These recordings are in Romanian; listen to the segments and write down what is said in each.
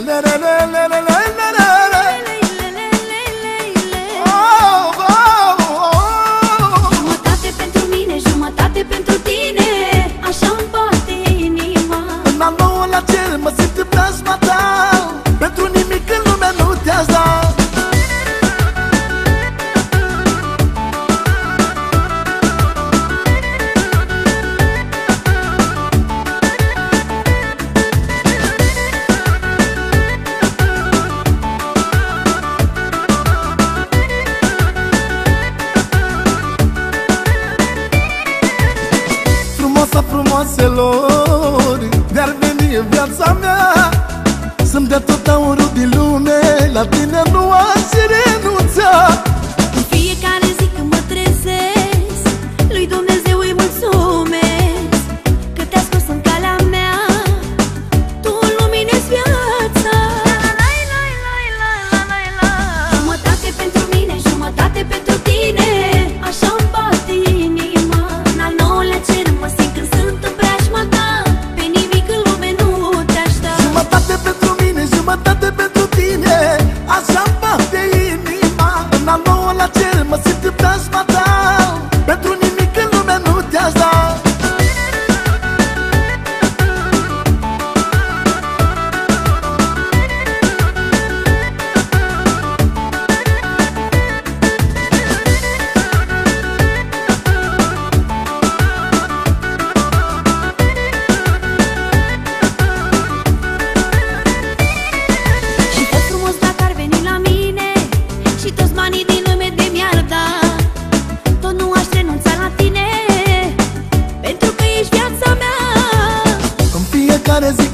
la la la la vaselor De-ar veni în viața mea. Să-mi tot aurul din lume La tine nu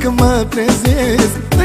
dacă mă trezesc.